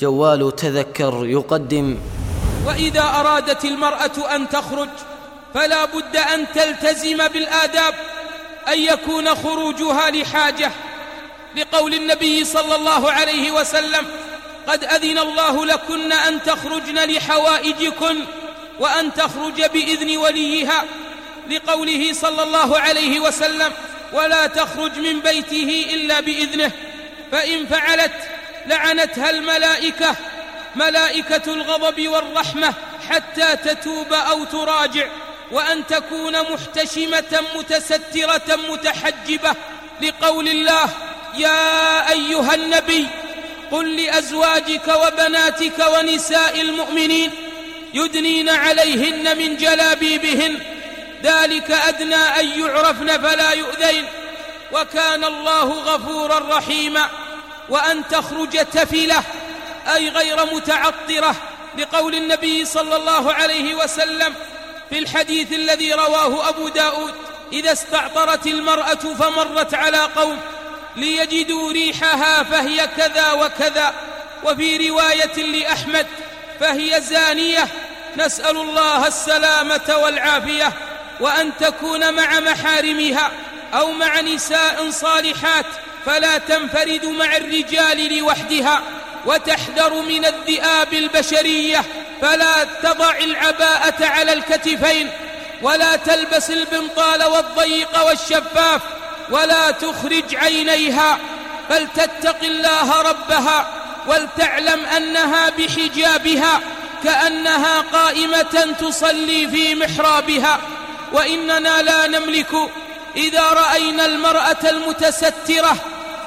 جوال تذكر يقدم. وإذا أرادت المرأة أن تخرج فلا بد أن تلتزم بالآداب أن يكون خروجها لحاجة. لقول النبي صلى الله عليه وسلم قد أذن الله لكن أن تخرجن لحوائجكن وأن تخرج بإذن وليها. لقوله صلى الله عليه وسلم ولا تخرج من بيته إلا بإذنه فإن فعلت لعنتها الملائكه ملائكة الغضب والرحمة حتى تتوب أو تراجع وأن تكون محتشمة متسترة متحجبة. لقول الله يا أيها النبي قل لأزواجك وبناتك ونساء المؤمنين يدنين عليهن من جلابيبهن ذلك أدنى أن يعرفن فلا يؤذين. وكان الله غفورا رحيما. وأن تخرج تفلة أي غير متعطرة لقول النبي صلى الله عليه وسلم في الحديث الذي رواه أبو داود إذا استعطرت المرأة فمرت على قوم ليجدوا ريحها فهي كذا وكذا. وفي رواية لأحمد فهي زانية نسأل الله السلامة والعافية وأن تكون مع محارمها أو مع نساء صالحات فلا تنفرد مع الرجال لوحدها وتحذر من الذئاب البشرية. فلا تضع العباءة على الكتفين ولا تلبس البنطال والضيق والشفاف ولا تخرج عينيها. فلتتق الله ربها ولتعلم أنها بحجابها كأنها قائمة تصلي في محرابها. وإننا لا نملك إذا رأينا المرأة المتسترة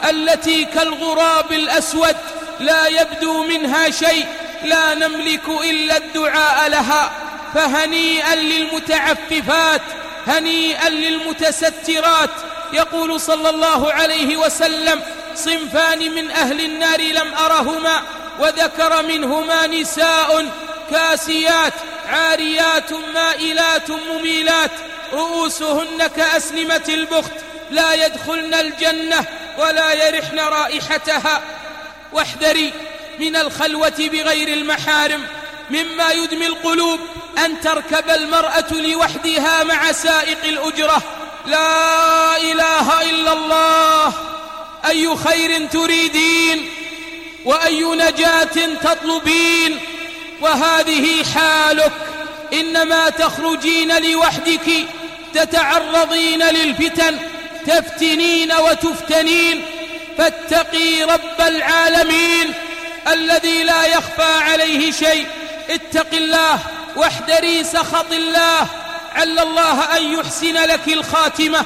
التي كالغراب الأسود لا يبدو منها شيء لا نملك إلا الدعاء لها فهنيئا للمتعففات هنيئا للمتسترات. يقول صلى الله عليه وسلم صنفان من أهل النار لم أرهما وذكر منهما نساء كاسيات عاريات مائلات مميلات. رؤوسهن كاسنمه البخت. لا يدخلن الجنة ولا يرحن رائحتها. واحذري من الخلوة بغير المحارم. مما يدمي القلوب أن تركب المرأة لوحدها مع سائق الأجرة. لا إله إلا الله. أي خير تريدين؟ وأي نجاة تطلبين؟ وهذه حالك. إنما تخرجين لوحدك تتعرضين للفتن تفتنين وتفتنين. فاتقي رب العالمين الذي لا يخفى عليه شيء. اتق الله واحذري سخط الله. عل الله أن يحسن لك الخاتمة.